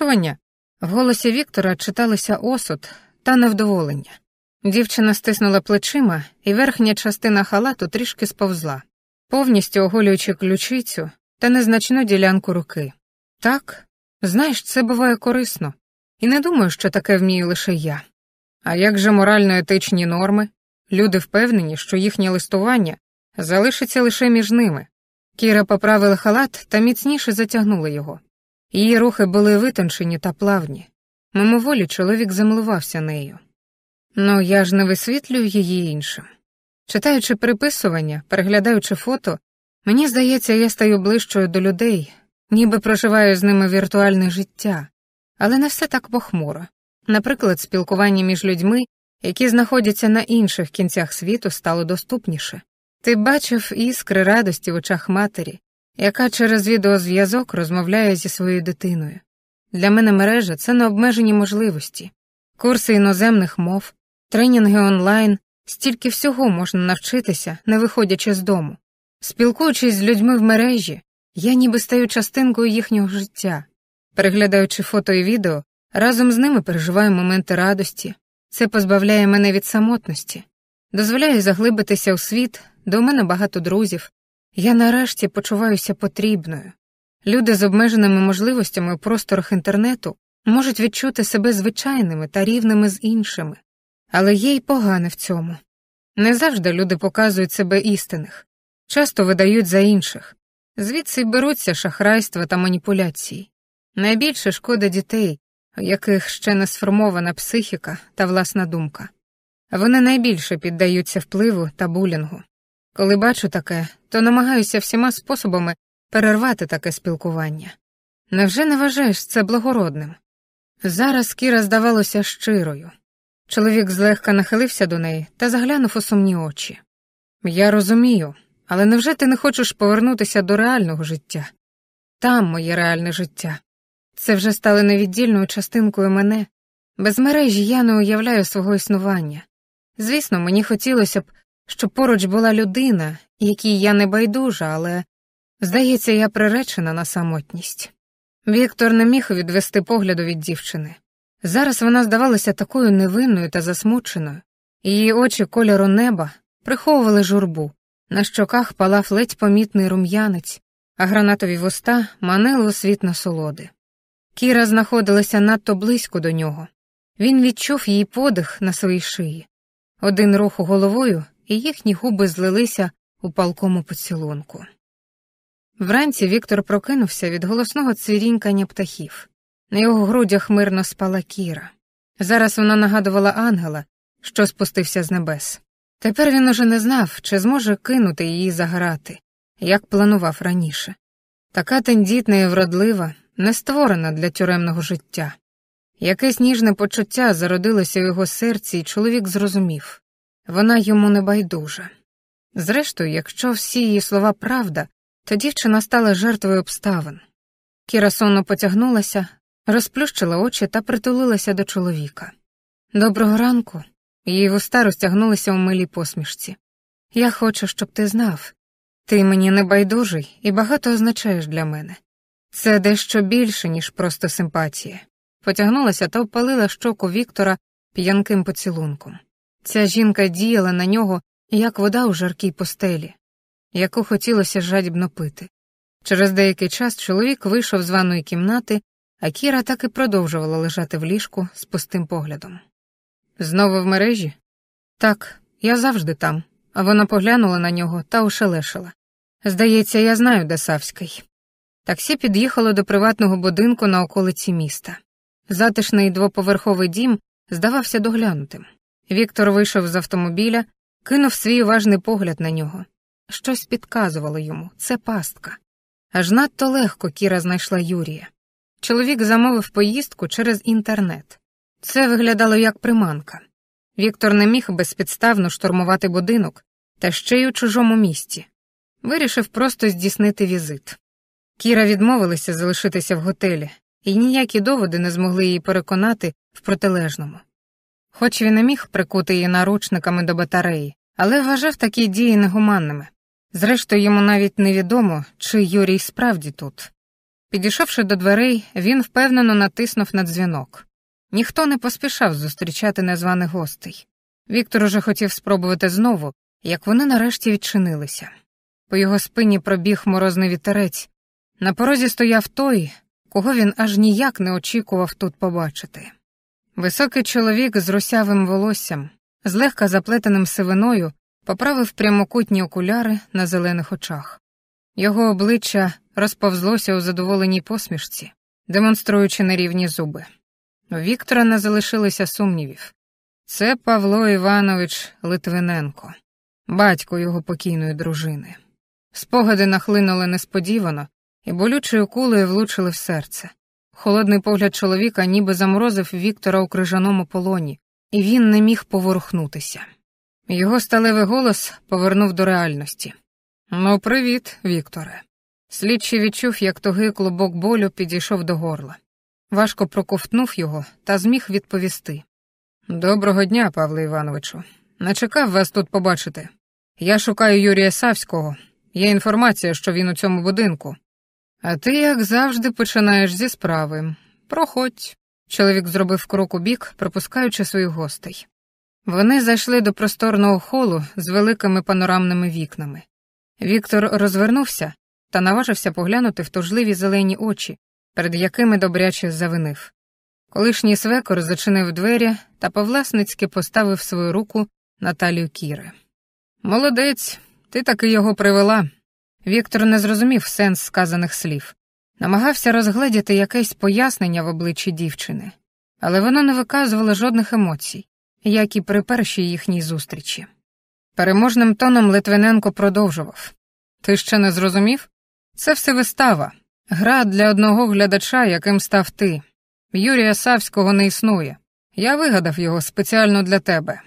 Ваня. В голосі Віктора читалися осуд та невдоволення. Дівчина стиснула плечима, і верхня частина халату трішки сповзла, повністю оголюючи ключицю та незначну ділянку руки. Так, знаєш, це буває корисно, і не думаю, що таке вмію лише я. А як же морально-етичні норми? Люди впевнені, що їхнє листування залишиться лише між ними. Кіра поправила халат та міцніше затягнула його. Її рухи були витончені та плавні. Мимоволі чоловік замилувався нею. Ну, я ж не висвітлюю її іншим. Читаючи переписування, переглядаючи фото, мені здається, я стаю ближчою до людей, ніби проживаю з ними віртуальне життя, але не все так похмуро. Наприклад, спілкування між людьми, які знаходяться на інших кінцях світу, стало доступніше. Ти бачив іскри радості в очах матері, яка через відеозв'язок розмовляє зі своєю дитиною. Для мене мережа це необмежені можливості, курси іноземних мов, тренінги онлайн, стільки всього можна навчитися, не виходячи з дому. Спілкуючись з людьми в мережі, я ніби стаю частинкою їхнього життя. Переглядаючи фото і відео, разом з ними переживаю моменти радості. Це позбавляє мене від самотності, дозволяє заглибитися у світ, у мене багато друзів. Я нарешті почуваюся потрібною. Люди з обмеженими можливостями у просторах інтернету можуть відчути себе звичайними та рівними з іншими, але є й погане в цьому. Не завжди люди показують себе істинних, часто видають за інших, звідси й беруться шахрайства та маніпуляції. Найбільше шкода дітей, у яких ще не сформована психіка та власна думка. Вони найбільше піддаються впливу та булінгу. Коли бачу таке, то намагаюся всіма способами перервати таке спілкування. Невже не вважаєш це благородним? Зараз Кіра здавалося щирою. Чоловік злегка нахилився до неї та заглянув у сумні очі. Я розумію, але невже ти не хочеш повернутися до реального життя? Там моє реальне життя. Це вже стало невіддільною частинкою мене. Без мережі я не уявляю свого існування. Звісно, мені хотілося б, щоб поруч була людина, якій я не байдужа, але, здається, я приречена на самотність. Віктор не міг відвести погляду від дівчини. Зараз вона здавалася такою невинною та засмученою, її очі кольору неба приховували журбу, на щоках палав ледь помітний рум'янець, а гранатові вуста манили у світ насолоди. Кіра знаходилася надто близько до нього. Він відчув її подих на своїй шиї. Один рух головою, і їхні губи злилися у палкому поцілунку. Вранці Віктор прокинувся від голосного цвірінькання птахів. На його грудях мирно спала Кіра. Зараз вона нагадувала ангела, що спустився з небес. Тепер він уже не знав, чи зможе кинути її заграти, як планував раніше. Така тендітна і вродлива, не створена для тюремного життя. Якесь ніжне почуття зародилося в його серці, і чоловік зрозумів вона йому не байдужа. Зрештою, якщо всі її слова правда, то дівчина стала жертвою обставин. Кіра сонно потягнулася, розплющила очі та притулилася до чоловіка. Доброго ранку, її вуста розтягнулися у милій посмішці. Я хочу, щоб ти знав. Ти мені не байдужий і багато означаєш для мене. Це дещо більше, ніж просто симпатія. Потягнулася та впалила щоку Віктора п'янким поцілунком. Ця жінка діяла на нього, як вода у жаркій постелі, яку хотілося жадібно пити. Через деякий час чоловік вийшов з ванної кімнати, а Кіра так і продовжувала лежати в ліжку з пустим поглядом. Знову в мережі? Так, я завжди там, а вона поглянула на нього та ошелешила. Здається, я знаю, де Савський. Таксі під'їхало до приватного будинку на околиці міста. Затишний двоповерховий дім здавався доглянутим. Віктор вийшов з автомобіля, кинув свій уважний погляд на нього. Щось підказувало йому це пастка. Аж надто легко Кіра знайшла Юрія. Чоловік замовив поїздку через інтернет. Це виглядало як приманка. Віктор не міг безпідставно штурмувати будинок, та ще й у чужому місті. Вирішив просто здійснити візит. Кіра відмовилася залишитися в готелі, і ніякі доводи не змогли її переконати в протилежному. Хоч він і міг прикути її наручниками до батареї, але вважав такі дії негуманними. Зрештою, йому навіть невідомо, чи Юрій справді тут. Підійшовши до дверей, він впевнено натиснув на дзвінок. Ніхто не поспішав зустрічати незваних гостей. Віктор уже хотів спробувати знову, як вони нарешті відчинилися. По його спині пробіг морозний вітерець. На порозі стояв той, кого він аж ніяк не очікував тут побачити. Високий чоловік з русявим волоссям, злегка заплетеним сивиною, поправив прямокутні окуляри на зелених очах. Його обличчя розповзлося у задоволеній посмішці, демонструючи нерівні зуби. У Віктора не залишилося сумнівів. Це Павло Іванович Литвиненко, батько його покійної дружини. Спогади нахлинули несподівано і болючою кулею влучили в серце. Холодний погляд чоловіка ніби заморозив Віктора у крижаному полоні, і він не міг поворухнутися. Його сталевий голос повернув до реальності. Ну, привіт, Вікторе. Слідчий відчув, як тугий клубок болю підійшов до горла. Важко проковтнув його та зміг відповісти. Доброго дня, Павле Івановичу. Не чекав вас тут побачити. Я шукаю Юрія Савського. Є інформація, що він у цьому будинку. А ти, як завжди, починаєш зі справи. Проходь. Чоловік зробив крок у бік, пропускаючи своїх гостей. Вони зайшли до просторного холу з великими панорамними вікнами. Віктор розвернувся та наважився поглянути в тужливі зелені очі, перед якими добряче завинив. Колишній свекор зачинив двері та повласницьки поставив свою руку на талію Кіри. Молодець, ти таки його привела. Віктор не зрозумів сенс сказаних слів, намагався розгледіти якесь пояснення в обличчі дівчини, але воно не виказувало жодних емоцій, як і при першій їхній зустрічі. Переможним тоном Литвиненко продовжував Ти ще не зрозумів? Це все вистава, гра для одного глядача, яким став ти. Юрія Савського не існує. Я вигадав його спеціально для тебе.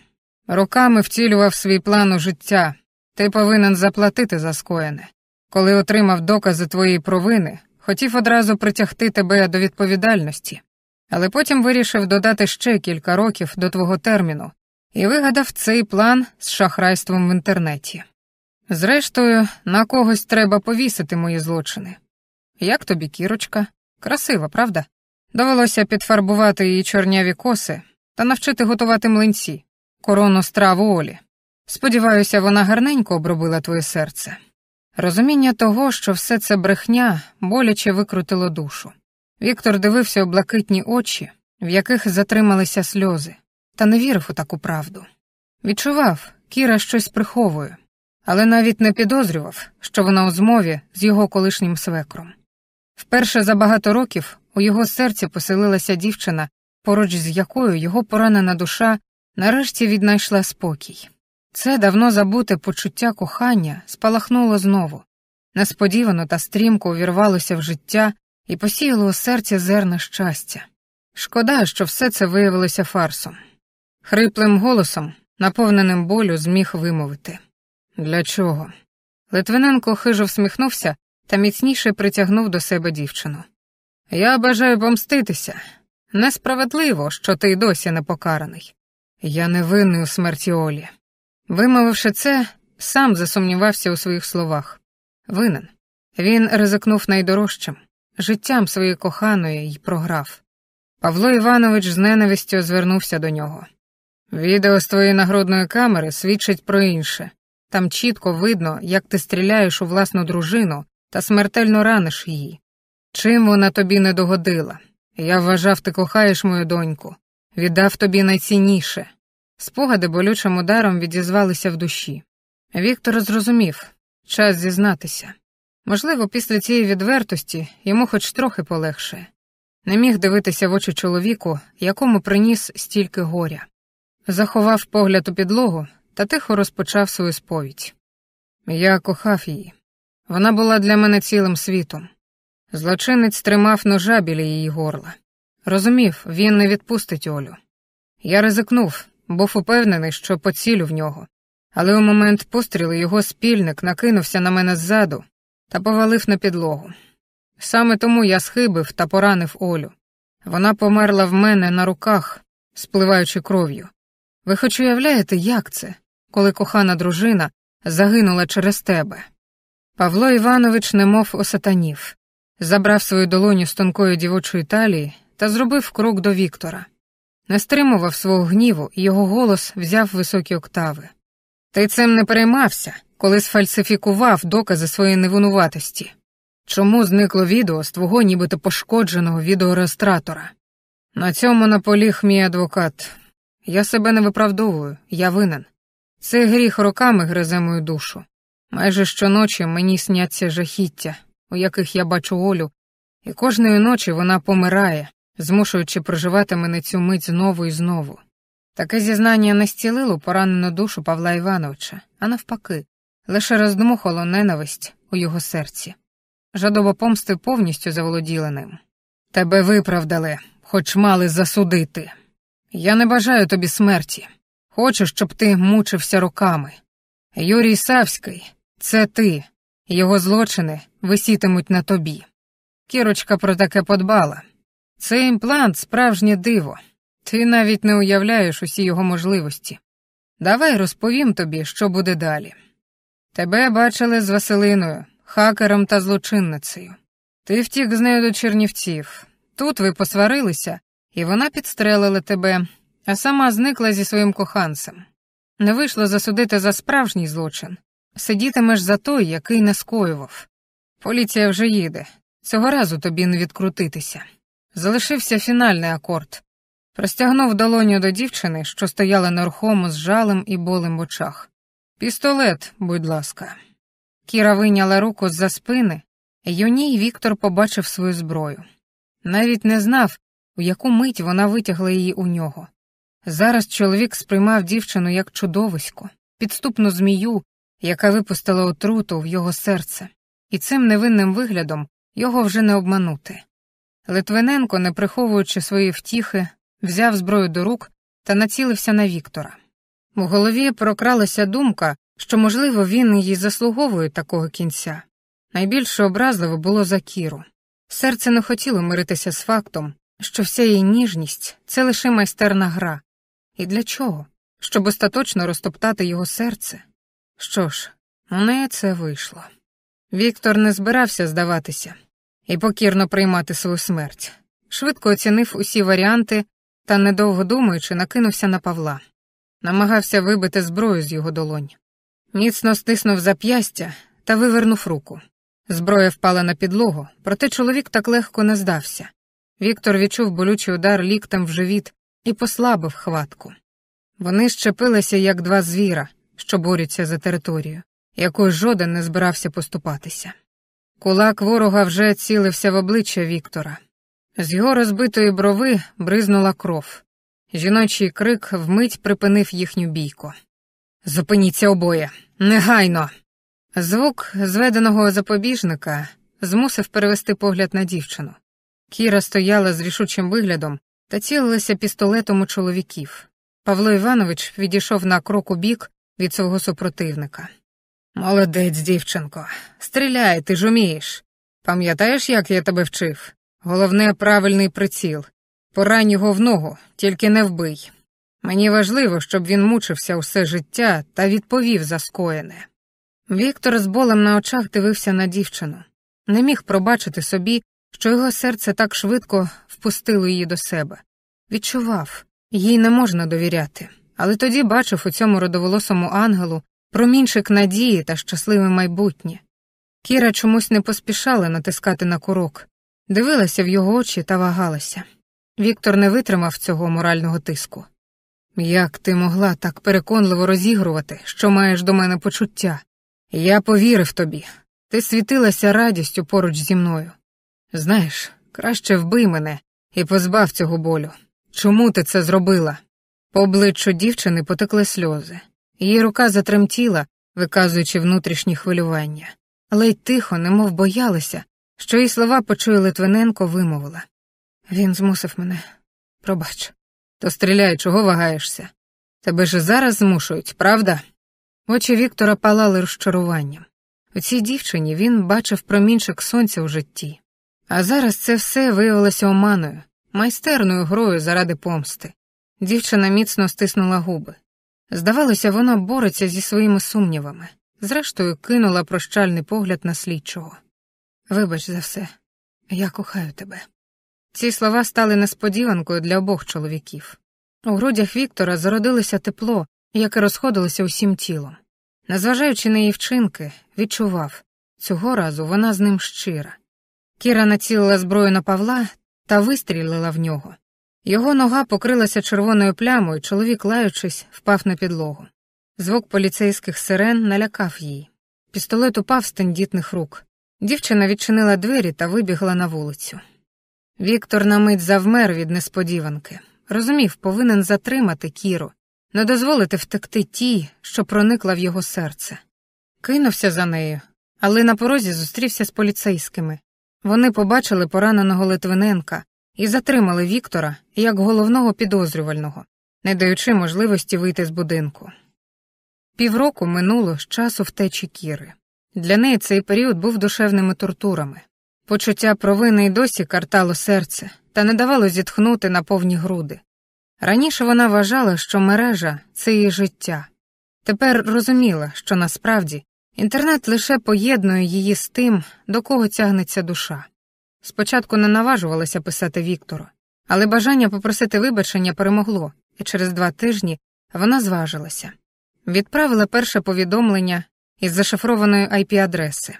Роками втілював свій план у життя. Ти повинен заплатити за скоєне. Коли отримав докази твоєї провини, хотів одразу притягти тебе до відповідальності, але потім вирішив додати ще кілька років до твого терміну і вигадав цей план з шахрайством в інтернеті. Зрештою, на когось треба повісити мої злочини. Як тобі, кірочка? Красива, правда? Довелося підфарбувати її чорняві коси та навчити готувати млинці, корону страву Олі. Сподіваюся, вона гарненько обробила твоє серце. Розуміння того, що все це брехня, боляче викрутило душу. Віктор дивився у блакитні очі, в яких затрималися сльози, та не вірив у таку правду. Відчував, Кіра щось приховує, але навіть не підозрював, що вона у змові з його колишнім свекром. Вперше за багато років у його серці поселилася дівчина, поруч з якою його поранена душа нарешті віднайшла спокій. Це давно забуте почуття кохання спалахнуло знову, несподівано та стрімко увірвалося в життя і посіяло у серці зерна щастя. Шкода, що все це виявилося фарсом. Хриплим голосом, наповненим болю, зміг вимовити. Для чого? Литвиненко хижо всміхнувся та міцніше притягнув до себе дівчину. Я бажаю помститися. Несправедливо, що ти й досі не покараний. Я не винний у смерті Олі. Вимовивши це, сам засумнівався у своїх словах. Винен. Він ризикнув найдорожчим, життям своєї коханої й програв. Павло Іванович з ненавистю звернувся до нього. Відео з твоєї нагрудної камери свідчить про інше. Там чітко видно, як ти стріляєш у власну дружину та смертельно раниш її. Чим вона тобі не догодила? Я вважав, ти кохаєш мою доньку, віддав тобі найцінніше. Спогади болючим ударом відізвалися в душі. Віктор зрозумів час зізнатися. Можливо, після цієї відвертості йому хоч трохи полегшає. Не міг дивитися в очі чоловіку, якому приніс стільки горя. Заховав погляд у підлогу та тихо розпочав свою сповідь. Я кохав її. Вона була для мене цілим світом. Злочинець тримав ножа біля її горла. Розумів, він не відпустить Олю. Я ризикнув, був упевнений, що поцілю в нього, але у момент пострілу його спільник накинувся на мене ззаду та повалив на підлогу. Саме тому я схибив та поранив Олю. Вона померла в мене на руках, спливаючи кров'ю. Ви хоч уявляєте, як це, коли кохана дружина загинула через тебе? Павло Іванович немов осатанів. забрав свою долоню з тонкої дівочої талії та зробив крок до Віктора. Не стримував свого гніву, і його голос взяв високі октави. Ти цим не переймався, коли сфальсифікував докази своєї невинуватості. Чому зникло відео з твого нібито пошкодженого відеореєстратора? На цьому наполіг мій адвокат. Я себе не виправдовую, я винен. Цей гріх роками гризе мою душу. Майже щоночі мені сняться жахіття, у яких я бачу Олю, і кожної ночі вона помирає, змушуючи проживати мене цю мить знову і знову. Таке зізнання не зцілило поранену душу Павла Івановича, а навпаки, лише роздмухало ненависть у його серці. Жадоба помсти повністю заволоділа ним. Тебе виправдали, хоч мали засудити. Я не бажаю тобі смерті. Хочу, щоб ти мучився роками. Юрій Савський, це ти, його злочини висітимуть на тобі. Кірочка про таке подбала. Цей імплант справжнє диво. Ти навіть не уявляєш усі його можливості. Давай розповім тобі, що буде далі. Тебе бачили з Василиною, хакером та злочинницею. Ти втік з нею до Чернівців. Тут ви посварилися, і вона підстрелила тебе, а сама зникла зі своїм коханцем. Не вийшло засудити за справжній злочин. Сидітимеш за той, який не скоював. Поліція вже їде. Цього разу тобі не відкрутитися. Залишився фінальний акорд. Простягнув долоню до дівчини, що стояла нерухомо з жалем і болем в очах. Пістолет, будь ласка. Кіра вийняла руку з за спини, і у ній Віктор побачив свою зброю. Навіть не знав, у яку мить вона витягла її у нього. Зараз чоловік сприймав дівчину як чудовисько, підступну змію, яка випустила отруту в його серце, і цим невинним виглядом його вже не обманути. Литвиненко, не приховуючи свої втіхи, взяв зброю до рук та націлився на Віктора. У голові прокралася думка, що, можливо, він її заслуговує такого кінця. Найбільше образливо було за Кіру. Серце не хотіло миритися з фактом, що вся її ніжність це лише майстерна гра. І для чого? Щоб остаточно розтоптати його серце. Що ж, у неї це вийшло. Віктор не збирався здаватися і покірно приймати свою смерть. Швидко оцінив усі варіанти та, недовго думаючи, накинувся на Павла, намагався вибити зброю з його долонь. Міцно стиснув зап'ястя та вивернув руку. Зброя впала на підлогу, проте чоловік так легко не здався. Віктор відчув болючий удар ліктем в живіт і послабив хватку. Вони щепилися, як два звіра, що борються за територію, якою жоден не збирався поступатися. Кулак ворога вже цілився в обличчя Віктора. З його розбитої брови бризнула кров. Жіночий крик вмить припинив їхню бійку. Зупиніться обоє, негайно. Звук зведеного запобіжника змусив перевести погляд на дівчину. Кіра стояла з рішучим виглядом та цілилася пістолетом у чоловіків. Павло Іванович відійшов на крок у бік від свого супротивника. Молодець, дівчинко, стріляй, ти ж умієш. Пам'ятаєш, як я тебе вчив? Головне правильний приціл. Порань його в ногу, тільки не вбий. Мені важливо, щоб він мучився усе життя та відповів за скоєне. Віктор з болем на очах дивився на дівчину, не міг пробачити собі, що його серце так швидко впустило її до себе. Відчував, їй не можна довіряти, але тоді бачив у цьому родоволосому ангелу промінчик надії та щасливе майбутнє. Кіра чомусь не поспішала натискати на курок, дивилася в його очі та вагалася. Віктор не витримав цього морального тиску. Як ти могла так переконливо розігрувати, що маєш до мене почуття? Я повірив тобі. Ти світилася радістю поруч зі мною. Знаєш, краще вбий мене і позбав цього болю. Чому ти це зробила? По обличчю дівчини потекли сльози. Її рука затремтіла, виказуючи внутрішні хвилювання, але й тихо, немов боялася, що її слова почує Литвиненко, вимовила. Він змусив мене. Пробач. То стріляй, чого вагаєшся? Тебе ж зараз змушують, правда? Очі Віктора палали розчаруванням. У цій дівчині він бачив промінчик сонця у житті. А зараз це все виявилося оманою, майстерною грою заради помсти. Дівчина міцно стиснула губи. Здавалося, вона бореться зі своїми сумнівами, зрештою кинула прощальний погляд на слідчого. Вибач за все, Я кохаю тебе. Ці слова стали несподіванкою для обох чоловіків. У грудях Віктора зародилося тепло, яке розходилося усім тілом. Незважаючи на її вчинки, відчував цього разу вона з ним щира. Кіра націлила зброю на Павла та вистрілила в нього. Його нога покрилася червоною плямою, чоловік, лаючись, впав на підлогу. Звук поліцейських сирен налякав її. Пістолет упав з тендітних рук. Дівчина відчинила двері та вибігла на вулицю. Віктор на мить завмер від несподіванки. Розумів, повинен затримати Кіру, не дозволити втекти тій, що проникла в його серце. Кинувся за нею, але на порозі зустрівся з поліцейськими. Вони побачили пораненого Литвиненка і затримали Віктора як головного підозрювального, не даючи можливості вийти з будинку. Півроку минуло з часу втечі Кіри. Для неї цей період був душевними тортурами. Почуття провини й досі картало серце та не давало зітхнути на повні груди. Раніше вона вважала, що мережа це її життя. Тепер розуміла, що насправді інтернет лише поєднує її з тим, до кого тягнеться душа. Спочатку не наважувалася писати Віктору, але бажання попросити вибачення перемогло, і через два тижні вона зважилася. Відправила перше повідомлення із зашифрованої IP-адреси.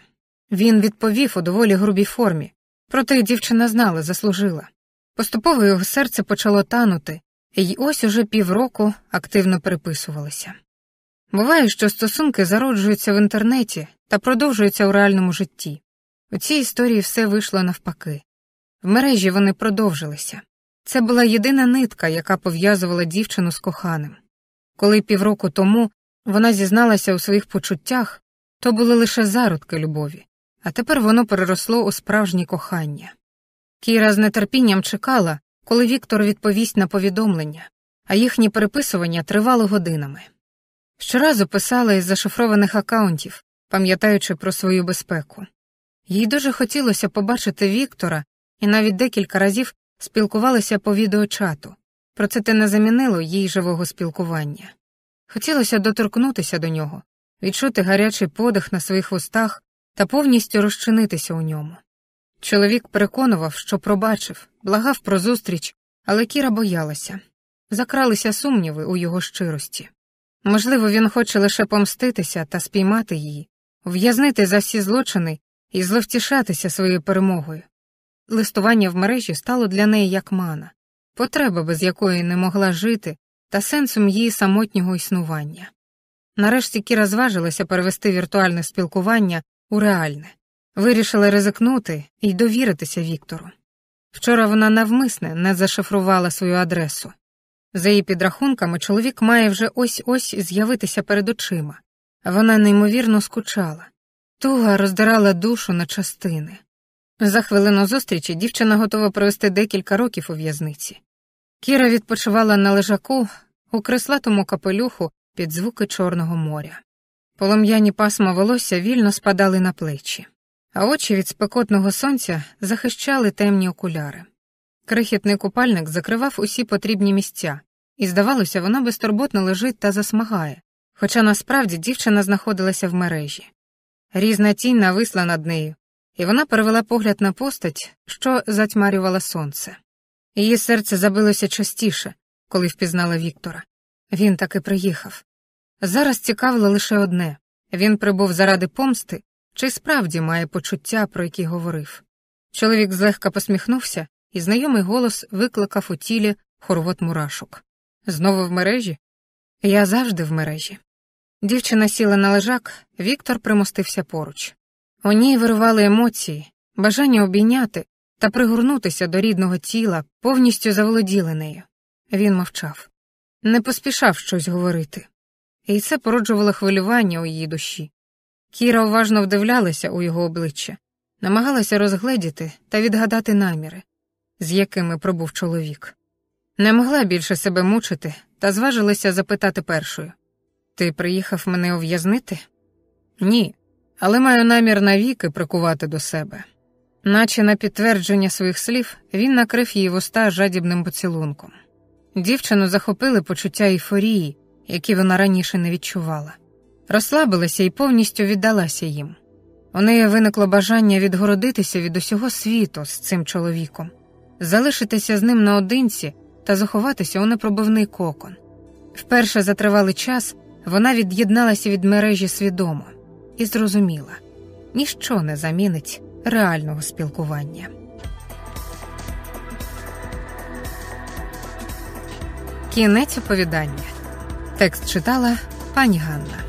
Він відповів у доволі грубій формі, проте дівчина знала, заслужила. Поступово його серце почало танути, і ось уже півроку активно переписувалися. Буває, що стосунки зароджуються в інтернеті та продовжуються у реальному житті. У цій історії все вийшло навпаки. В мережі вони продовжилися. Це була єдина нитка, яка пов'язувала дівчину з коханим. Коли півроку тому вона зізналася у своїх почуттях, то були лише зародки любові, а тепер воно переросло у справжнє кохання. Кіра з нетерпінням чекала, коли Віктор відповість на повідомлення, а їхні переписування тривали годинами. Щоразу писала із зашифрованих акаунтів, пам'ятаючи про свою безпеку. Їй дуже хотілося побачити Віктора і навіть декілька разів спілкувалися по відеочату, проте те не замінило їй живого спілкування. Хотілося доторкнутися до нього, відчути гарячий подих на своїх вустах та повністю розчинитися у ньому. Чоловік переконував, що пробачив, благав про зустріч, але Кіра боялася. Закралися сумніви у його щирості. Можливо, він хоче лише помститися та спіймати її, в'язнити за всі злочини і зловтішатися своєю перемогою. Листування в мережі стало для неї як мана, потреба, без якої не могла жити, та сенсом її самотнього існування. Нарешті Кіра зважилася перевести віртуальне спілкування у реальне, вирішила ризикнути і довіритися Віктору. Вчора вона навмисне не зашифрувала свою адресу. За її підрахунками, чоловік має вже ось ось з'явитися перед очима, вона неймовірно скучала. Туга роздирала душу на частини. За хвилину зустрічі дівчина готова провести декілька років у в'язниці. Кіра відпочивала на лежаку у креслатому капелюху під звуки Чорного моря. Полум'яні пасма волосся вільно спадали на плечі, а очі від спекотного сонця захищали темні окуляри. Крихітний купальник закривав усі потрібні місця, і, здавалося, вона безтурботно лежить та засмагає, хоча насправді дівчина знаходилася в мережі. Різна тінь нависла над нею, і вона перевела погляд на постать, що затьмарювала сонце. Її серце забилося частіше, коли впізнала Віктора. Він таки приїхав. Зараз цікавило лише одне він прибув заради помсти, чи справді має почуття, про які говорив. Чоловік злегка посміхнувся, і знайомий голос викликав у тілі хорвот мурашок. Знову в мережі? Я завжди в мережі. Дівчина сіла на лежак, Віктор примостився поруч. У ній вирували емоції, бажання обійняти та пригорнутися до рідного тіла, повністю заволоділи нею. Він мовчав, не поспішав щось говорити, і це породжувало хвилювання у її душі. Кіра уважно вдивлялася у його обличчя, намагалася розгледіти та відгадати наміри, з якими пробув чоловік. Не могла більше себе мучити та зважилася запитати першою Ти приїхав мене ув'язнити? Ні, але маю намір навіки прикувати до себе. Наче на підтвердження своїх слів він накрив її вуста жадібним поцілунком. Дівчину захопили почуття ейфорії, які вона раніше не відчувала, розслабилася і повністю віддалася їм. У неї виникло бажання відгородитися від усього світу з цим чоловіком, залишитися з ним наодинці та заховатися у непробивний кокон. Вперше за тривалий час вона від'єдналася від мережі свідомо і зрозуміла ніщо не замінить реального спілкування. Кінець оповідання. Текст читала пані Ганна.